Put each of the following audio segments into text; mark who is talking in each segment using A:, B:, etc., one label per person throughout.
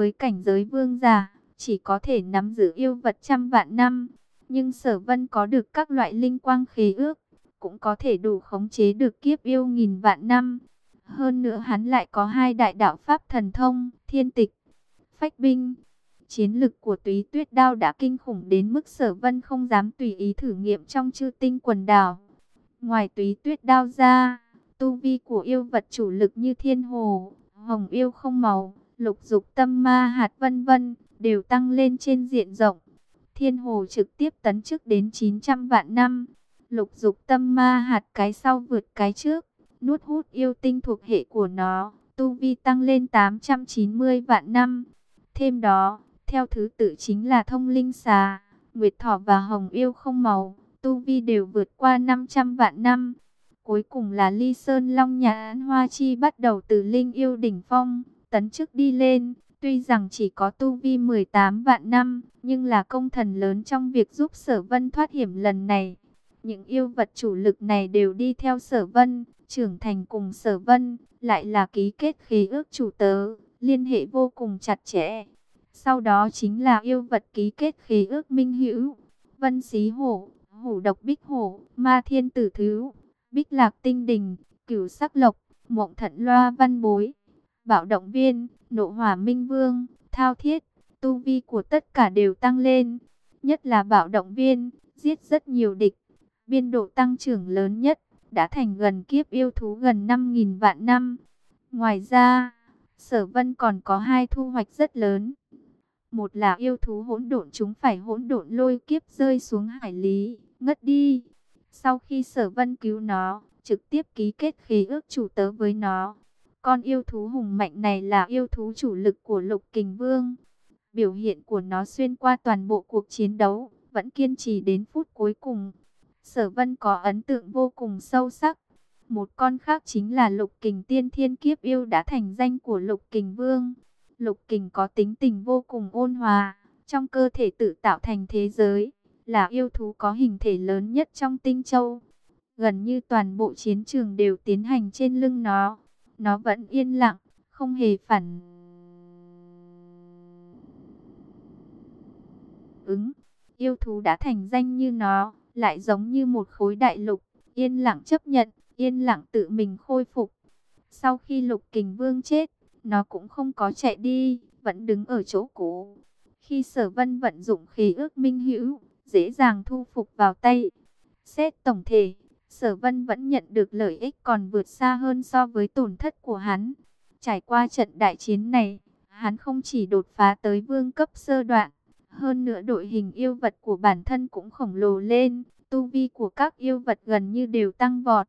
A: với cảnh giới vương giả, chỉ có thể nắm giữ yêu vật trăm vạn năm. Nhưng sở vân có được các loại linh quang khế ước, cũng có thể đủ khống chế được kiếp yêu nghìn vạn năm. Hơn nữa hắn lại có hai đại đạo pháp thần thông, thiên tịch, phách binh. Chiến lực của túy tuyết đao đã kinh khủng đến mức sở vân không dám tùy ý thử nghiệm trong chư tinh quần đảo. Ngoài túy tuyết đao ra, tu vi của yêu vật chủ lực như thiên hồ, hồng yêu không màu, lục dục tâm ma hạt vân vân, đều tăng lên trên diện rộng. Thiên hồ trực tiếp tấn chức đến 900 vạn năm, lục dục tâm ma hạt cái sau vượt cái trước, nuốt hút yêu tinh thuộc hệ của nó, tu vi tăng lên 890 vạn năm. Thêm đó, theo thứ tự chính là thông linh xà, nguyệt thỏ và hồng yêu không màu, tu vi đều vượt qua 500 vạn năm. Cuối cùng là ly sơn long nhãn hoa chi bắt đầu từ linh yêu đỉnh phong, tấn trước đi lên. Tuy rằng chỉ có tu vi 18 vạn năm, nhưng là công thần lớn trong việc giúp sở vân thoát hiểm lần này. Những yêu vật chủ lực này đều đi theo sở vân, trưởng thành cùng sở vân, lại là ký kết khí ước chủ tớ, liên hệ vô cùng chặt chẽ. Sau đó chính là yêu vật ký kết khí ước minh hữu, vân xí hổ, hổ độc bích hổ, ma thiên tử thứ, bích lạc tinh đình, cửu sắc lộc, mộng thận loa văn bối, Bạo động viên, nộ hỏa minh vương, thao thiết, tu vi của tất cả đều tăng lên. Nhất là bạo động viên, giết rất nhiều địch, biên độ tăng trưởng lớn nhất, đã thành gần kiếp yêu thú gần 5.000 vạn năm. Ngoài ra, sở vân còn có hai thu hoạch rất lớn. Một là yêu thú hỗn độn chúng phải hỗn độn lôi kiếp rơi xuống hải lý, ngất đi. Sau khi sở vân cứu nó, trực tiếp ký kết khí ước chủ tớ với nó. Con yêu thú hùng mạnh này là yêu thú chủ lực của lục kình vương. Biểu hiện của nó xuyên qua toàn bộ cuộc chiến đấu, vẫn kiên trì đến phút cuối cùng. Sở vân có ấn tượng vô cùng sâu sắc. Một con khác chính là lục kình tiên thiên kiếp yêu đã thành danh của lục kình vương. Lục kình có tính tình vô cùng ôn hòa, trong cơ thể tự tạo thành thế giới, là yêu thú có hình thể lớn nhất trong tinh châu. Gần như toàn bộ chiến trường đều tiến hành trên lưng nó. Nó vẫn yên lặng, không hề phản ứng. Yêu thú đã thành danh như nó, lại giống như một khối đại lục, yên lặng chấp nhận, yên lặng tự mình khôi phục. Sau khi lục kình vương chết, nó cũng không có chạy đi, vẫn đứng ở chỗ cũ. Khi sở vân vận dụng khí ước minh hữu, dễ dàng thu phục vào tay. Xét tổng thể, sở vân vẫn nhận được lợi ích còn vượt xa hơn so với tổn thất của hắn. Trải qua trận đại chiến này, hắn không chỉ đột phá tới vương cấp sơ đoạn, hơn nữa đội hình yêu vật của bản thân cũng khổng lồ lên, tu vi của các yêu vật gần như đều tăng vọt.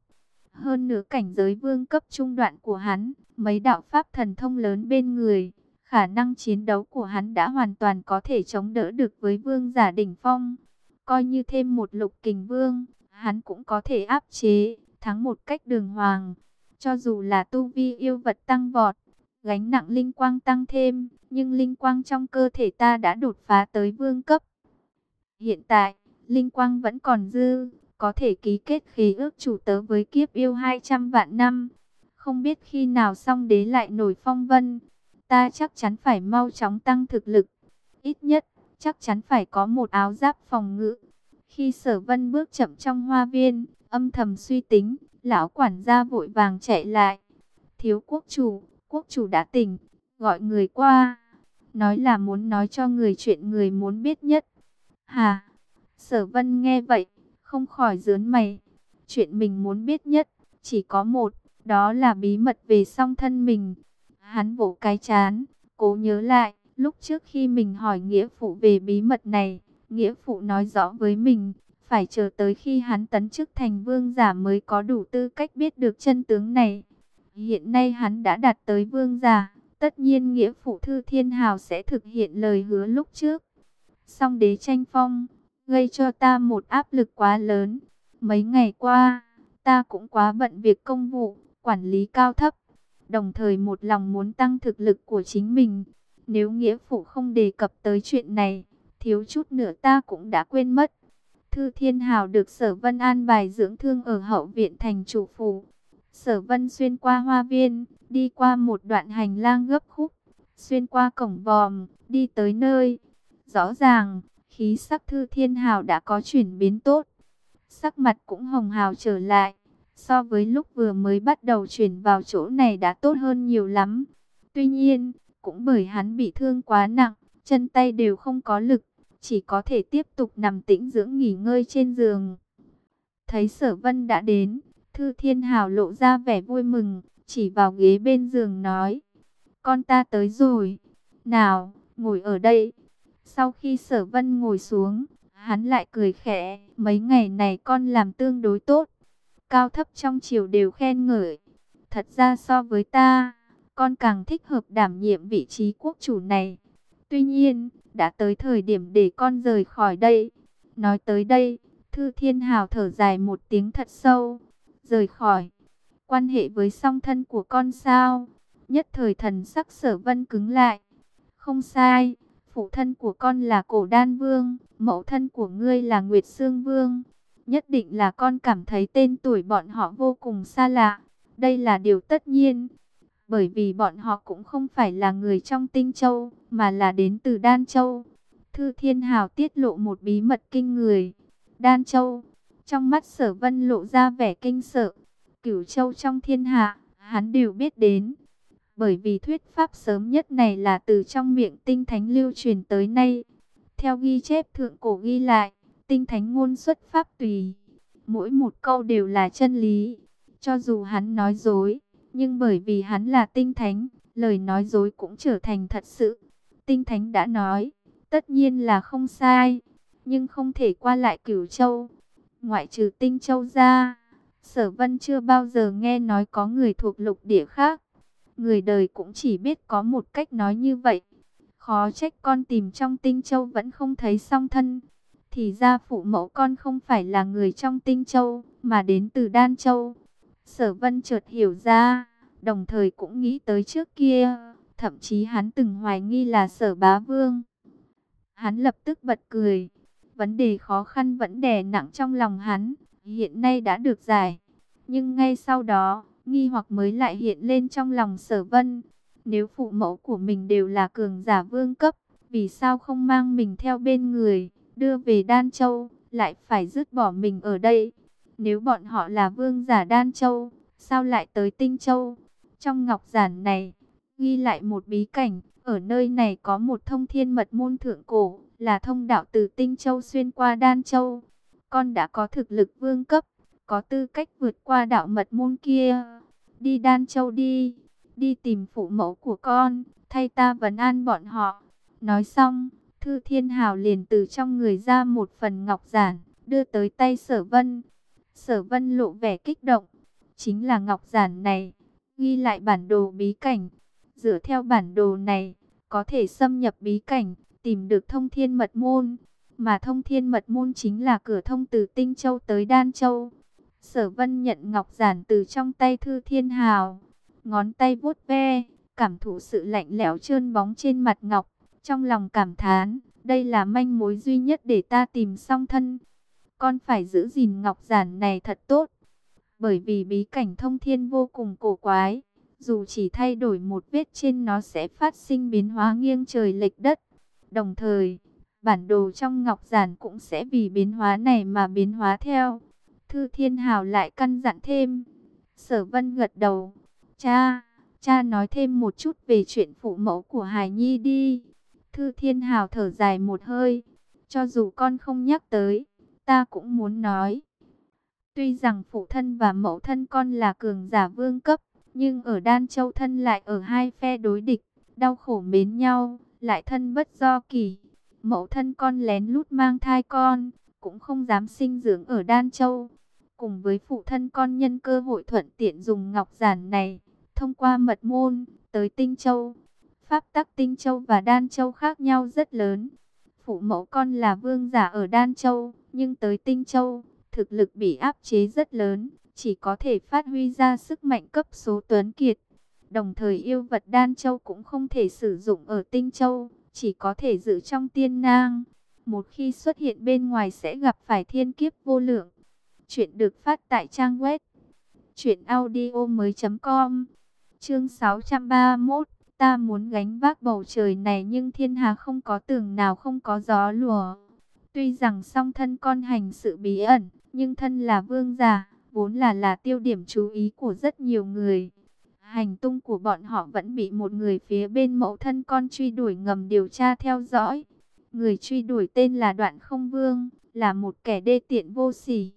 A: Hơn nữa cảnh giới vương cấp trung đoạn của hắn, mấy đạo pháp thần thông lớn bên người, khả năng chiến đấu của hắn đã hoàn toàn có thể chống đỡ được với vương giả đỉnh phong. Coi như thêm một lục kình vương, hắn cũng có thể áp chế, thắng một cách đường hoàng. Cho dù là tu vi yêu vật tăng vọt, gánh nặng linh quang tăng thêm, nhưng linh quang trong cơ thể ta đã đột phá tới vương cấp. Hiện tại, linh quang vẫn còn dư, có thể ký kết khí ước chủ tớ với kiếp yêu 200 vạn năm. Không biết khi nào xong đế lại nổi phong vân, ta chắc chắn phải mau chóng tăng thực lực. Ít nhất, chắc chắn phải có một áo giáp phòng ngự. Khi sở vân bước chậm trong hoa viên, âm thầm suy tính, lão quản gia vội vàng chạy lại. Thiếu quốc chủ, quốc chủ đã tỉnh, gọi người qua. Nói là muốn nói cho người chuyện người muốn biết nhất. Hà, sở vân nghe vậy, không khỏi dướn mày. Chuyện mình muốn biết nhất, chỉ có một, đó là bí mật về song thân mình. Hắn vỗ cái chán, cố nhớ lại, lúc trước khi mình hỏi nghĩa phụ về bí mật này, nghĩa phụ nói rõ với mình, phải chờ tới khi hắn tấn chức thành vương giả mới có đủ tư cách biết được chân tướng này. Hiện nay hắn đã đạt tới vương giả, tất nhiên nghĩa phụ thư thiên hào sẽ thực hiện lời hứa lúc trước. Song đế tranh phong, gây cho ta một áp lực quá lớn. Mấy ngày qua, ta cũng quá bận việc công vụ, quản lý cao thấp, đồng thời một lòng muốn tăng thực lực của chính mình. Nếu nghĩa phụ không đề cập tới chuyện này, thiếu chút nữa ta cũng đã quên mất. Thư Thiên Hào được Sở Vân an bài dưỡng thương ở hậu viện thành chủ phủ. Sở Vân xuyên qua hoa viên, đi qua một đoạn hành lang gấp khúc. xuyên qua cổng vòm, đi tới nơi. Rõ ràng, khí sắc Thư Thiên Hào đã có chuyển biến tốt. Sắc mặt cũng hồng hào trở lại, so với lúc vừa mới bắt đầu chuyển vào chỗ này đã tốt hơn nhiều lắm. Tuy nhiên, cũng bởi hắn bị thương quá nặng, chân tay đều không có lực, chỉ có thể tiếp tục nằm tĩnh dưỡng nghỉ ngơi trên giường. Thấy sở vân đã đến, Thư Thiên Hào lộ ra vẻ vui mừng, chỉ vào ghế bên giường nói. Con ta tới rồi. Nào, ngồi ở đây. Sau khi sở vân ngồi xuống, hắn lại cười khẽ. Mấy ngày này con làm tương đối tốt. Cao thấp trong chiều đều khen ngợi. Thật ra so với ta, con càng thích hợp đảm nhiệm vị trí quốc chủ này. Tuy nhiên, đã tới thời điểm để con rời khỏi đây. Nói tới đây, Thư Thiên Hào thở dài một tiếng thật sâu. Rời khỏi. Quan hệ với song thân của con sao? Nhất thời thần sắc sở vân cứng lại. Không sai, phụ thân của con là cổ đan vương, mẫu thân của ngươi là Nguyệt Sương Vương. Nhất định là con cảm thấy tên tuổi bọn họ vô cùng xa lạ. Đây là điều tất nhiên. Bởi vì bọn họ cũng không phải là người trong tinh châu, mà là đến từ Đan Châu. Thư Thiên Hào tiết lộ một bí mật kinh người. Đan Châu, trong mắt sở vân lộ ra vẻ kinh sợ. Cửu Châu trong thiên hạ, hắn đều biết đến. Bởi vì thuyết pháp sớm nhất này là từ trong miệng tinh thánh lưu truyền tới nay. Theo ghi chép thượng cổ ghi lại, tinh thánh ngôn xuất pháp tùy. Mỗi một câu đều là chân lý. Cho dù hắn nói dối, nhưng bởi vì hắn là tinh thánh, lời nói dối cũng trở thành thật sự. Tinh thánh đã nói, tất nhiên là không sai, nhưng không thể qua lại cửu châu. Ngoại trừ tinh châu ra, sở vân chưa bao giờ nghe nói có người thuộc lục địa khác. Người đời cũng chỉ biết có một cách nói như vậy. Khó trách con tìm trong tinh châu vẫn không thấy song thân. Thì ra phụ mẫu con không phải là người trong tinh châu, mà đến từ đan châu. Sở vân chợt hiểu ra, đồng thời cũng nghĩ tới trước kia. Thậm chí hắn từng hoài nghi là sở bá vương. Hắn lập tức bật cười. Vấn đề khó khăn vẫn đè nặng trong lòng hắn, hiện nay đã được giải. Nhưng ngay sau đó, nghi hoặc mới lại hiện lên trong lòng sở vân. Nếu phụ mẫu của mình đều là cường giả vương cấp, vì sao không mang mình theo bên người, đưa về Đan Châu, lại phải dứt bỏ mình ở đây? Nếu bọn họ là vương giả Đan Châu, sao lại tới Tinh Châu? Trong ngọc giản này, ghi lại một bí cảnh, ở nơi này có một thông thiên mật môn thượng cổ, là thông đạo từ Tinh Châu xuyên qua Đan Châu. Con đã có thực lực vương cấp, có tư cách vượt qua đạo mật môn kia. Đi Đan Châu đi, đi tìm phụ mẫu của con, thay ta vấn an bọn họ. Nói xong, Thư Thiên Hào liền từ trong người ra một phần ngọc giản, đưa tới tay Sở Vân. Sở Vân lộ vẻ kích động, chính là ngọc giản này, ghi lại bản đồ bí cảnh. Dựa theo bản đồ này, có thể xâm nhập bí cảnh, tìm được thông thiên mật môn. Mà thông thiên mật môn chính là cửa thông từ Tinh Châu tới Đan Châu. Sở Vân nhận ngọc giản từ trong tay Thư Thiên Hào, ngón tay vuốt ve, cảm thụ sự lạnh lẽo trơn bóng trên mặt ngọc, trong lòng cảm thán, đây là manh mối duy nhất để ta tìm song thân. Con phải giữ gìn ngọc giản này thật tốt, bởi vì bí cảnh thông thiên vô cùng cổ quái, dù chỉ thay đổi một vết trên nó sẽ phát sinh biến hóa nghiêng trời lệch đất. Đồng thời, bản đồ trong ngọc giản cũng sẽ vì biến hóa này mà biến hóa theo. Thư Thiên Hào lại căn dặn thêm. Sở Vân gật đầu. Cha, cha nói thêm một chút về chuyện phụ mẫu của Hải Nhi đi. Thư Thiên Hào thở dài một hơi. Cho dù con không nhắc tới, ta cũng muốn nói. Tuy rằng phụ thân và mẫu thân con là cường giả vương cấp, nhưng ở Đan Châu thân lại ở hai phe đối địch, đau khổ mến nhau, lại thân bất do kỳ. Mẫu thân con lén lút mang thai con, cũng không dám sinh dưỡng ở Đan Châu cùng với phụ thân con nhân cơ hội thuận tiện dùng ngọc giản này, thông qua mật môn, tới Tinh Châu. Pháp tắc Tinh Châu và Đan Châu khác nhau rất lớn. Phụ mẫu con là vương giả ở Đan Châu, nhưng tới Tinh Châu, thực lực bị áp chế rất lớn, chỉ có thể phát huy ra sức mạnh cấp số tuấn kiệt. Đồng thời yêu vật Đan Châu cũng không thể sử dụng ở Tinh Châu, chỉ có thể giữ trong tiên nang. Một khi xuất hiện bên ngoài sẽ gặp phải thiên kiếp vô lượng. Chuyện được phát tại trang web truyệnaudiomoi.com. Chương 631, Ta muốn gánh vác bầu trời này nhưng thiên hà không có tường nào không có gió lùa. Tuy rằng song thân con hành sự bí ẩn, nhưng thân là vương giả, vốn là là tiêu điểm chú ý của rất nhiều người. Hành tung của bọn họ vẫn bị một người phía bên mẫu thân con truy đuổi ngầm điều tra theo dõi. Người truy đuổi tên là Đoạn Không Vương, là một kẻ đê tiện vô sỉ.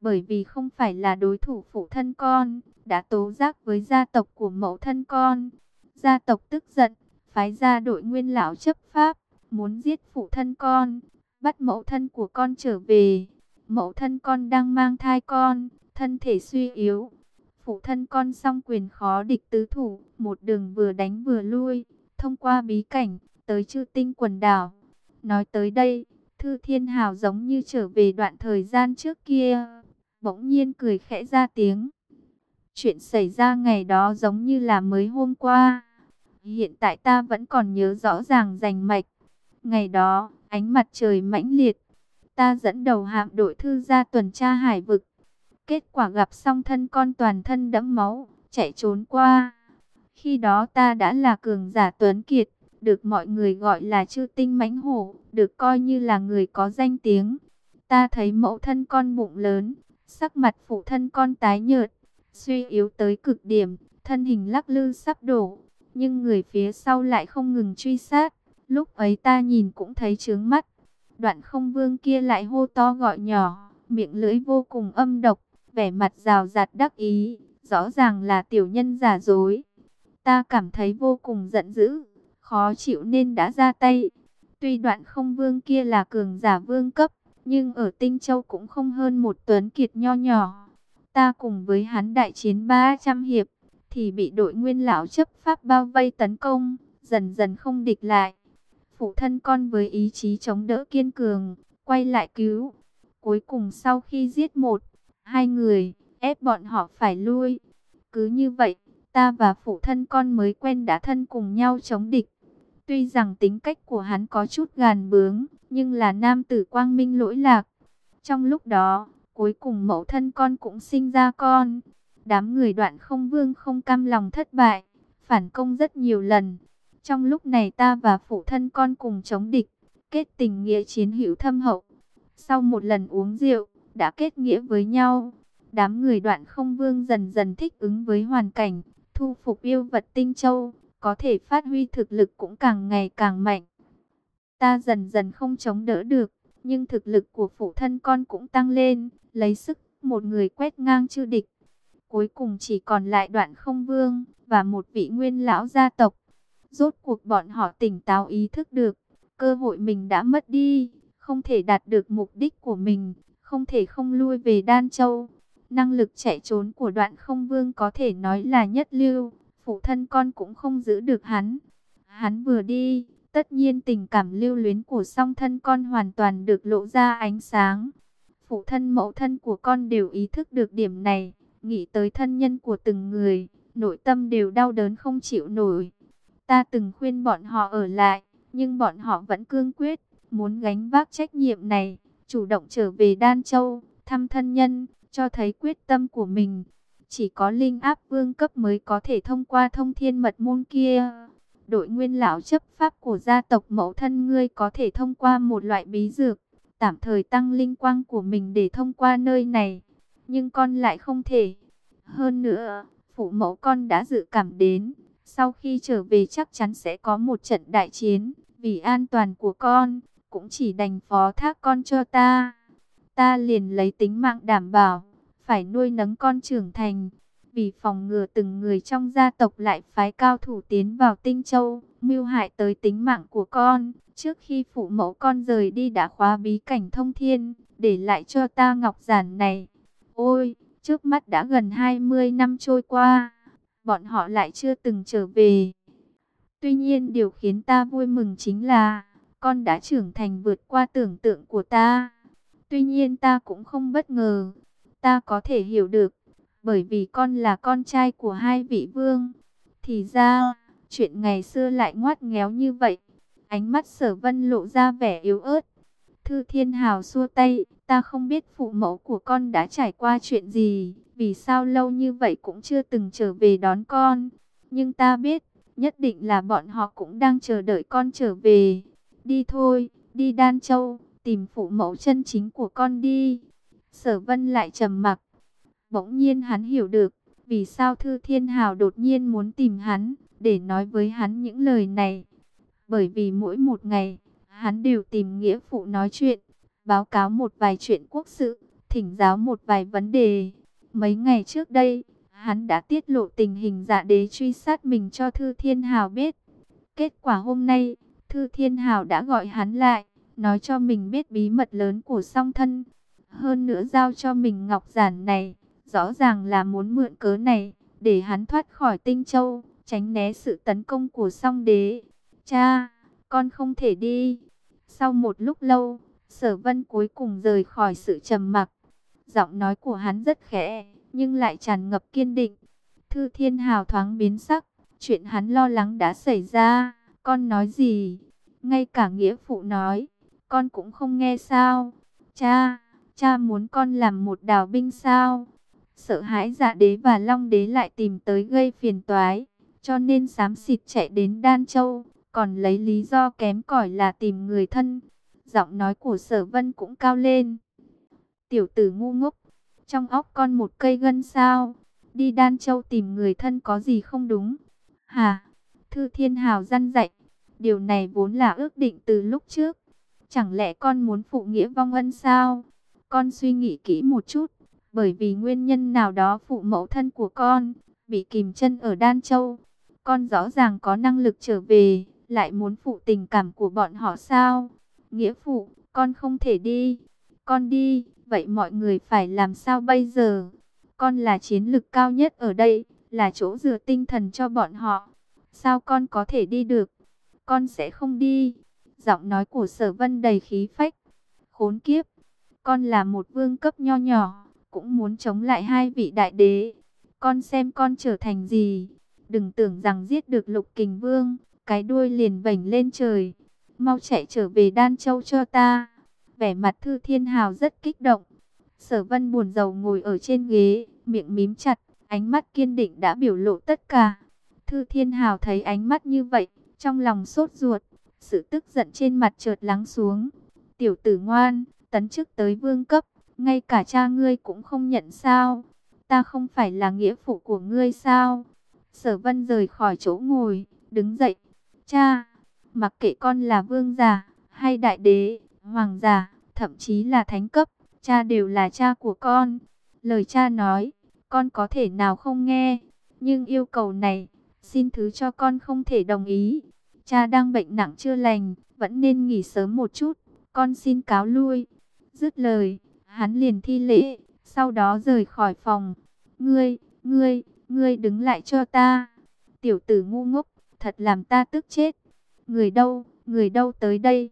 A: Bởi vì không phải là đối thủ phụ thân con, đã tố giác với gia tộc của mẫu thân con. Gia tộc tức giận, phái ra đội nguyên lão chấp pháp, muốn giết phụ thân con, bắt mẫu thân của con trở về. Mẫu thân con đang mang thai con, thân thể suy yếu. Phụ thân con song quyền khó địch tứ thủ, một đường vừa đánh vừa lui, thông qua bí cảnh, tới chư tinh quần đảo. Nói tới đây, Thư Thiên Hào giống như trở về đoạn thời gian trước kia, bỗng nhiên cười khẽ ra tiếng. Chuyện xảy ra ngày đó giống như là mới hôm qua. Hiện tại ta vẫn còn nhớ rõ ràng rành mạch. Ngày đó, ánh mặt trời mãnh liệt. Ta dẫn đầu hạm đội thư ra tuần tra hải vực. Kết quả gặp song thân con toàn thân đẫm máu, chạy trốn qua. Khi đó ta đã là cường giả tuấn kiệt, được mọi người gọi là chư tinh mãnh hổ, được coi như là người có danh tiếng. Ta thấy mẫu thân con bụng lớn, sắc mặt phụ thân con tái nhợt, suy yếu tới cực điểm, thân hình lắc lư sắp đổ, nhưng người phía sau lại không ngừng truy sát. Lúc ấy ta nhìn cũng thấy chướng mắt. Đoạn không vương kia lại hô to gọi nhỏ, miệng lưỡi vô cùng âm độc, vẻ mặt rào rạt đắc ý, rõ ràng là tiểu nhân giả dối. Ta cảm thấy vô cùng giận dữ, khó chịu nên đã ra tay. Tuy đoạn không vương kia là cường giả vương cấp, nhưng ở Tinh Châu cũng không hơn một tuấn kiệt nho nhỏ. Ta cùng với hắn đại chiến 300 hiệp, thì bị đội nguyên lão chấp pháp bao vây tấn công, dần dần không địch lại. Phụ thân con với ý chí chống đỡ kiên cường, quay lại cứu. Cuối cùng sau khi giết một, hai người, ép bọn họ phải lui. Cứ như vậy, ta và phụ thân con mới quen đã thân cùng nhau chống địch. Tuy rằng tính cách của hắn có chút gàn bướng, nhưng là nam tử quang minh lỗi lạc. Trong lúc đó, cuối cùng mẫu thân con cũng sinh ra con. Đám người đoạn không vương không cam lòng thất bại, phản công rất nhiều lần. Trong lúc này ta và phụ thân con cùng chống địch, kết tình nghĩa chiến hữu thâm hậu. Sau một lần uống rượu, đã kết nghĩa với nhau. Đám người đoạn không vương dần dần thích ứng với hoàn cảnh, thu phục yêu vật tinh châu, có thể phát huy thực lực cũng càng ngày càng mạnh. Ta dần dần không chống đỡ được, nhưng thực lực của phụ thân con cũng tăng lên, lấy sức một người quét ngang chư địch. Cuối cùng chỉ còn lại đoạn không vương và một vị nguyên lão gia tộc. Rốt cuộc bọn họ tỉnh táo ý thức được, cơ hội mình đã mất đi, không thể đạt được mục đích của mình, không thể không lui về Đan Châu. Năng lực chạy trốn của đoạn không vương có thể nói là nhất lưu, phụ thân con cũng không giữ được hắn. Hắn vừa đi, tất nhiên tình cảm lưu luyến của song thân con hoàn toàn được lộ ra ánh sáng. Phụ thân mẫu thân của con đều ý thức được điểm này, nghĩ tới thân nhân của từng người, nội tâm đều đau đớn không chịu nổi. Ta từng khuyên bọn họ ở lại, nhưng bọn họ vẫn cương quyết, muốn gánh vác trách nhiệm này, chủ động trở về Đan Châu, thăm thân nhân, cho thấy quyết tâm của mình. Chỉ có linh áp vương cấp mới có thể thông qua thông thiên mật môn kia. Đội nguyên lão chấp pháp của gia tộc mẫu thân ngươi có thể thông qua một loại bí dược, tạm thời tăng linh quang của mình để thông qua nơi này. Nhưng con lại không thể. Hơn nữa, phụ mẫu con đã dự cảm đến, sau khi trở về chắc chắn sẽ có một trận đại chiến, vì an toàn của con, cũng chỉ đành phó thác con cho ta. Ta liền lấy tính mạng đảm bảo, phải nuôi nấng con trưởng thành. Vì phòng ngừa từng người trong gia tộc lại phái cao thủ tiến vào Tinh Châu, mưu hại tới tính mạng của con. Trước khi phụ mẫu con rời đi đã khóa bí cảnh thông thiên, để lại cho ta ngọc giản này. Ôi, trước mắt đã gần 20 năm trôi qua, bọn họ lại chưa từng trở về. Tuy nhiên điều khiến ta vui mừng chính là, con đã trưởng thành vượt qua tưởng tượng của ta. Tuy nhiên ta cũng không bất ngờ, ta có thể hiểu được, bởi vì con là con trai của hai vị vương. Thì ra, chuyện ngày xưa lại ngoát ngéo như vậy. Ánh mắt sở vân lộ ra vẻ yếu ớt. Thư Thiên Hào xua tay, ta không biết phụ mẫu của con đã trải qua chuyện gì, vì sao lâu như vậy cũng chưa từng trở về đón con. Nhưng ta biết, Nhất định là bọn họ cũng đang chờ đợi con trở về. Đi thôi, đi Đan Châu, tìm phụ mẫu chân chính của con đi. Sở Vân lại trầm mặc. Bỗng nhiên hắn hiểu được, vì sao Thư Thiên Hào đột nhiên muốn tìm hắn, để nói với hắn những lời này. Bởi vì mỗi một ngày, hắn đều tìm nghĩa phụ nói chuyện, báo cáo một vài chuyện quốc sự, thỉnh giáo một vài vấn đề. Mấy ngày trước đây, hắn đã tiết lộ tình hình dạ đế truy sát mình cho Thư Thiên Hào biết. Kết quả hôm nay, Thư Thiên Hào đã gọi hắn lại, nói cho mình biết bí mật lớn của song thân. Hơn nữa giao cho mình ngọc giản này, rõ ràng là muốn mượn cớ này, để hắn thoát khỏi tinh châu, tránh né sự tấn công của song đế. Cha, con không thể đi. Sau một lúc lâu, sở vân cuối cùng rời khỏi sự trầm mặc. Giọng nói của hắn rất khẽ, nhưng lại tràn ngập kiên định. Thư Thiên Hào thoáng biến sắc, chuyện hắn lo lắng đã xảy ra, con nói gì? Ngay cả nghĩa phụ nói, con cũng không nghe sao? Cha, cha muốn con làm một đào binh sao? Sợ hãi dạ đế và long đế lại tìm tới gây phiền toái, cho nên xám xịt chạy đến Đan Châu, còn lấy lý do kém cỏi là tìm người thân. Giọng nói của sở vân cũng cao lên. Tiểu tử ngu ngốc, trong óc con một cây gân sao? Đi Đan Châu tìm người thân có gì không đúng? Hà, Thư Thiên Hào răn dạy, điều này vốn là ước định từ lúc trước. Chẳng lẽ con muốn phụ nghĩa vong ân sao? Con suy nghĩ kỹ một chút, bởi vì nguyên nhân nào đó phụ mẫu thân của con bị kìm chân ở Đan Châu. Con rõ ràng có năng lực trở về, lại muốn phụ tình cảm của bọn họ sao? Nghĩa phụ, con không thể đi. Con đi, vậy mọi người phải làm sao bây giờ? Con là chiến lực cao nhất ở đây, là chỗ dựa tinh thần cho bọn họ. Sao con có thể đi được? Con sẽ không đi. Giọng nói của sở vân đầy khí phách. Khốn kiếp, con là một vương cấp nho nhỏ, cũng muốn chống lại hai vị đại đế. Con xem con trở thành gì? Đừng tưởng rằng giết được lục kình vương, cái đuôi liền vảnh lên trời. Mau chạy trở về Đan Châu cho ta. Vẻ mặt Thư Thiên Hào rất kích động. Sở Vân buồn rầu ngồi ở trên ghế, miệng mím chặt, ánh mắt kiên định đã biểu lộ tất cả. Thư Thiên Hào thấy ánh mắt như vậy, trong lòng sốt ruột, sự tức giận trên mặt chợt lắng xuống. Tiểu tử ngoan, tấn chức tới vương cấp, ngay cả cha ngươi cũng không nhận sao? Ta không phải là nghĩa phụ của ngươi sao? Sở Vân rời khỏi chỗ ngồi, đứng dậy. Cha, mặc kệ con là vương giả hay đại đế, hoàng giả, thậm chí là thánh cấp, cha đều là cha của con. Lời cha nói, con có thể nào không nghe, nhưng yêu cầu này, xin thứ cho con không thể đồng ý. Cha đang bệnh nặng chưa lành, vẫn nên nghỉ sớm một chút, con xin cáo lui. Dứt lời, hắn liền thi lễ, sau đó rời khỏi phòng. Ngươi, ngươi, ngươi đứng lại cho ta. Tiểu tử ngu ngốc, thật làm ta tức chết. Người đâu, người đâu tới đây?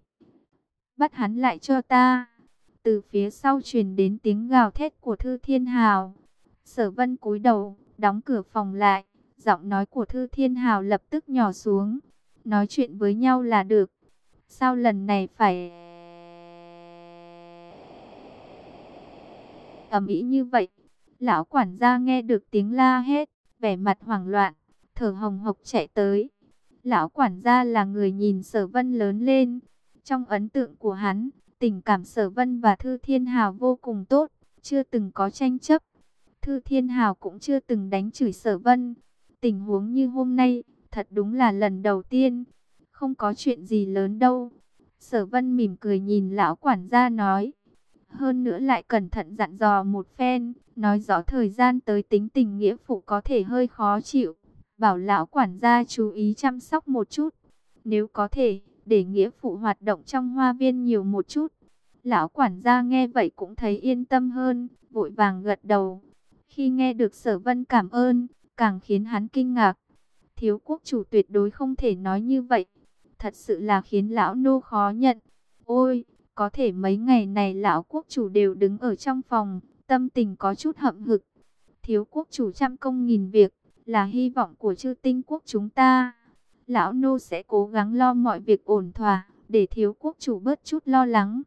A: Bắt hắn lại cho ta. Từ phía sau truyền đến tiếng gào thét của Thư Thiên Hào. Sở vân cúi đầu, đóng cửa phòng lại. Giọng nói của Thư Thiên Hào lập tức nhỏ xuống. Nói chuyện với nhau là được. Sao lần này phải... ầm ĩ như vậy? Lão quản gia nghe được tiếng la hét, vẻ mặt hoảng loạn, thở hồng hộc chạy tới. Lão quản gia là người nhìn sở vân lớn lên. Trong ấn tượng của hắn, tình cảm sở vân và Thư Thiên Hào vô cùng tốt, chưa từng có tranh chấp. Thư Thiên Hào cũng chưa từng đánh chửi sở vân. Tình huống như hôm nay, thật đúng là lần đầu tiên. Không có chuyện gì lớn đâu. Sở vân mỉm cười nhìn lão quản gia nói. Hơn nữa lại cẩn thận dặn dò một phen, nói rõ thời gian tới tính tình nghĩa phụ có thể hơi khó chịu. Bảo lão quản gia chú ý chăm sóc một chút. Nếu có thể, để nghĩa phụ hoạt động trong hoa viên nhiều một chút. Lão quản gia nghe vậy cũng thấy yên tâm hơn, vội vàng gật đầu. Khi nghe được sở vân cảm ơn, càng khiến hắn kinh ngạc. Thiếu quốc chủ tuyệt đối không thể nói như vậy. Thật sự là khiến lão nô khó nhận. Ôi, có thể mấy ngày này lão quốc chủ đều đứng ở trong phòng, tâm tình có chút hậm hực. Thiếu quốc chủ trăm công nghìn việc, là hy vọng của chư tinh quốc chúng ta. Lão nô sẽ cố gắng lo mọi việc ổn thỏa, để thiếu quốc chủ bớt chút lo lắng.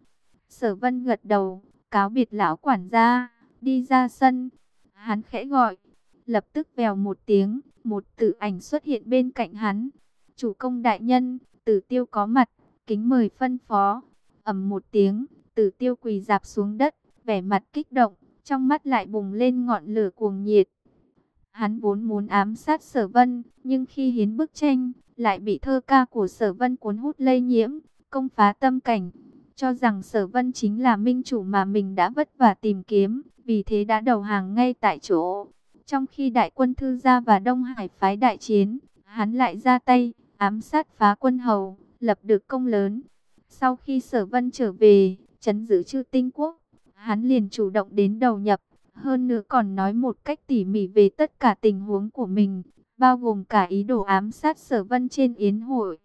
A: Sở vân gật đầu, cáo biệt lão quản gia, đi ra sân. Hắn khẽ gọi, lập tức vèo một tiếng, một tự ảnh xuất hiện bên cạnh hắn. Chủ công đại nhân, tử tiêu có mặt, kính mời phân phó. ầm một tiếng, tử tiêu quỳ dạp xuống đất, vẻ mặt kích động, trong mắt lại bùng lên ngọn lửa cuồng nhiệt. Hắn vốn muốn ám sát sở vân, nhưng khi hiến bức tranh, lại bị thơ ca của sở vân cuốn hút lây nhiễm, công phá tâm cảnh. Cho rằng sở vân chính là minh chủ mà mình đã vất vả tìm kiếm, vì thế đã đầu hàng ngay tại chỗ. Trong khi đại quân thư gia và Đông Hải phái đại chiến, hắn lại ra tay, ám sát phá quân hầu, lập được công lớn. Sau khi sở vân trở về, chấn giữ chư tinh quốc, hắn liền chủ động đến đầu nhập. Hơn nữa còn nói một cách tỉ mỉ về tất cả tình huống của mình, bao gồm cả ý đồ ám sát sở vân trên yến hội.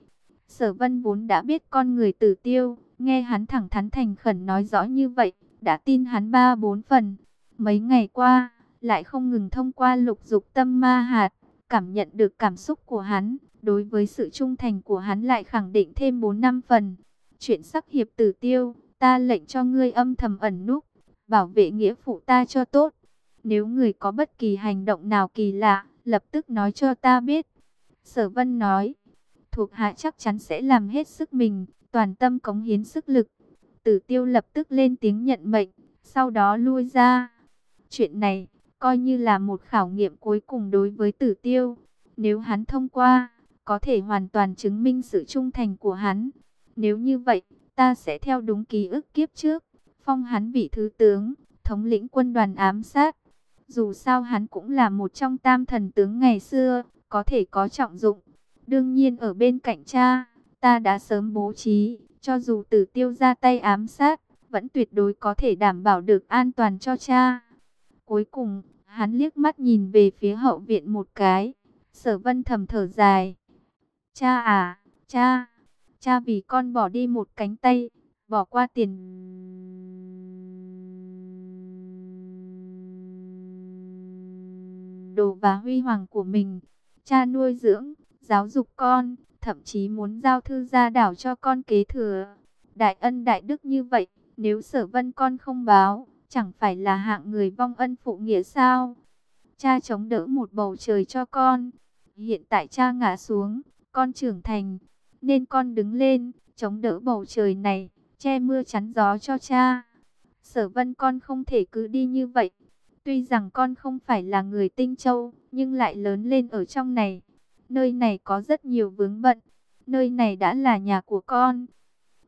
A: Sở vân vốn đã biết con người tử tiêu, nghe hắn thẳng thắn thành khẩn nói rõ như vậy, đã tin hắn ba bốn phần. Mấy ngày qua, lại không ngừng thông qua lục dục tâm ma hạt, cảm nhận được cảm xúc của hắn, đối với sự trung thành của hắn lại khẳng định thêm 4 năm phần. Chuyện sắc hiệp tử tiêu, ta lệnh cho ngươi âm thầm ẩn núp, bảo vệ nghĩa phụ ta cho tốt. Nếu người có bất kỳ hành động nào kỳ lạ, lập tức nói cho ta biết. Sở Vân nói, thuộc hạ chắc chắn sẽ làm hết sức mình, toàn tâm cống hiến sức lực. Tử tiêu lập tức lên tiếng nhận mệnh, sau đó lui ra. Chuyện này, coi như là một khảo nghiệm cuối cùng đối với tử tiêu. Nếu hắn thông qua, có thể hoàn toàn chứng minh sự trung thành của hắn. Nếu như vậy, ta sẽ theo đúng ký ức kiếp trước, phong hắn vị thứ tướng, thống lĩnh quân đoàn ám sát. Dù sao hắn cũng là một trong tam thần tướng ngày xưa, có thể có trọng dụng. Đương nhiên ở bên cạnh cha, ta đã sớm bố trí, cho dù tử tiêu ra tay ám sát, vẫn tuyệt đối có thể đảm bảo được an toàn cho cha. Cuối cùng, hắn liếc mắt nhìn về phía hậu viện một cái, sở vân thầm thở dài. Cha à, cha, cha vì con bỏ đi một cánh tay, bỏ qua tiền... đồ và huy hoàng của mình. Cha nuôi dưỡng, giáo dục con, thậm chí muốn giao thư gia đảo cho con kế thừa. Đại ân đại đức như vậy, nếu sở vân con không báo, chẳng phải là hạng người vong ân phụ nghĩa sao? Cha chống đỡ một bầu trời cho con. Hiện tại cha ngã xuống, con trưởng thành, nên con đứng lên, chống đỡ bầu trời này, che mưa chắn gió cho cha. Sở vân con không thể cứ đi như vậy. Tuy rằng con không phải là người tinh châu, nhưng lại lớn lên ở trong này. Nơi này có rất nhiều vướng bận. Nơi này đã là nhà của con.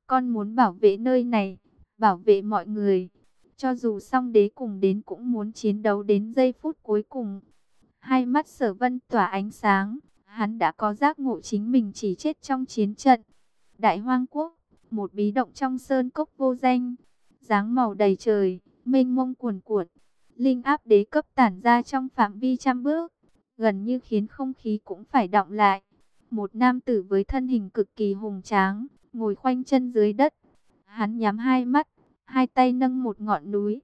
A: Con muốn bảo vệ nơi này, bảo vệ mọi người. Cho dù song đế cùng đến cũng muốn chiến đấu đến giây phút cuối cùng. Hai mắt sở vân tỏa ánh sáng. Hắn đã có giác ngộ chính mình chỉ chết trong chiến trận. Đại hoang quốc, một bí động trong sơn cốc vô danh. dáng màu đầy trời, mênh mông cuồn cuộn. Linh áp đế cấp tản ra trong phạm vi trăm bước. Gần như khiến không khí cũng phải động lại. Một nam tử với thân hình cực kỳ hùng tráng, ngồi khoanh chân dưới đất. Hắn nhắm hai mắt, hai tay nâng một ngọn núi.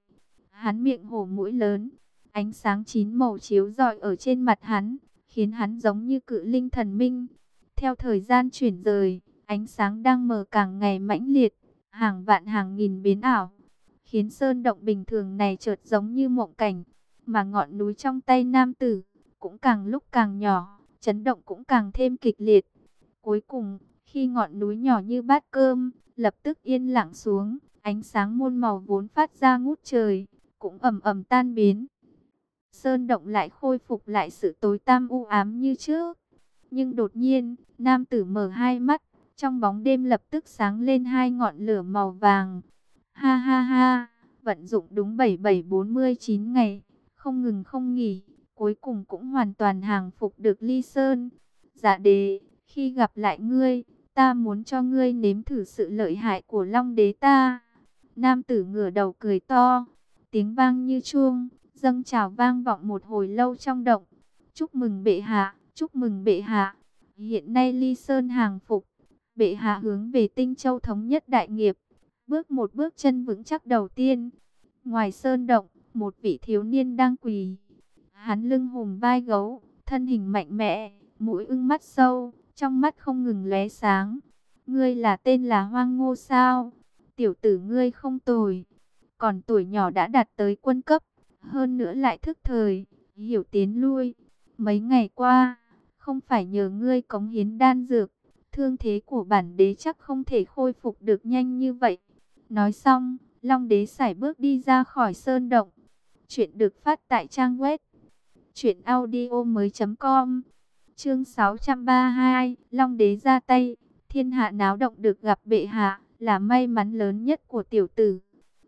A: Hắn miệng hổ mũi lớn, ánh sáng chín màu chiếu rọi ở trên mặt hắn, khiến hắn giống như cự linh thần minh. Theo thời gian chuyển rời, ánh sáng đang mờ càng ngày mãnh liệt, hàng vạn hàng nghìn biến ảo, khiến sơn động bình thường này chợt giống như mộng cảnh, mà ngọn núi trong tay nam tử cũng càng lúc càng nhỏ, chấn động cũng càng thêm kịch liệt. Cuối cùng, khi ngọn núi nhỏ như bát cơm, lập tức yên lặng xuống, ánh sáng muôn màu vốn phát ra ngút trời, cũng ầm ầm tan biến. Sơn động lại khôi phục lại sự tối tăm u ám như trước. Nhưng đột nhiên, nam tử mở hai mắt, trong bóng đêm lập tức sáng lên hai ngọn lửa màu vàng. Ha ha ha, vận dụng đúng 7749 ngày, không ngừng không nghỉ, cuối cùng cũng hoàn toàn hàng phục được Ly Sơn. Dạ đế, khi gặp lại ngươi, ta muốn cho ngươi nếm thử sự lợi hại của Long đế ta. Nam tử ngửa đầu cười to, tiếng vang như chuông, dâng trào vang vọng một hồi lâu trong động. Chúc mừng bệ hạ, chúc mừng bệ hạ. Hiện nay Ly Sơn hàng phục, bệ hạ hướng về Tinh Châu thống nhất đại nghiệp. Bước một bước chân vững chắc đầu tiên. Ngoài sơn động, một vị thiếu niên đang quỳ. Hắn lưng hùm vai gấu, thân hình mạnh mẽ, mũi ưng mắt sâu, trong mắt không ngừng lóe sáng. Ngươi là tên là Hoang Ngô sao? Tiểu tử ngươi không tồi, còn tuổi nhỏ đã đạt tới quân cấp, hơn nữa lại thức thời, hiểu tiến lui. Mấy ngày qua, không phải nhờ ngươi cống hiến đan dược, thương thế của bản đế chắc không thể khôi phục được nhanh như vậy. Nói xong, Long đế sải bước đi ra khỏi sơn động. Chuyện được phát tại trang web truyệnaudiomoi.com. Chương 632, Long đế ra tay, thiên hạ náo động được gặp bệ hạ, là may mắn lớn nhất của tiểu tử.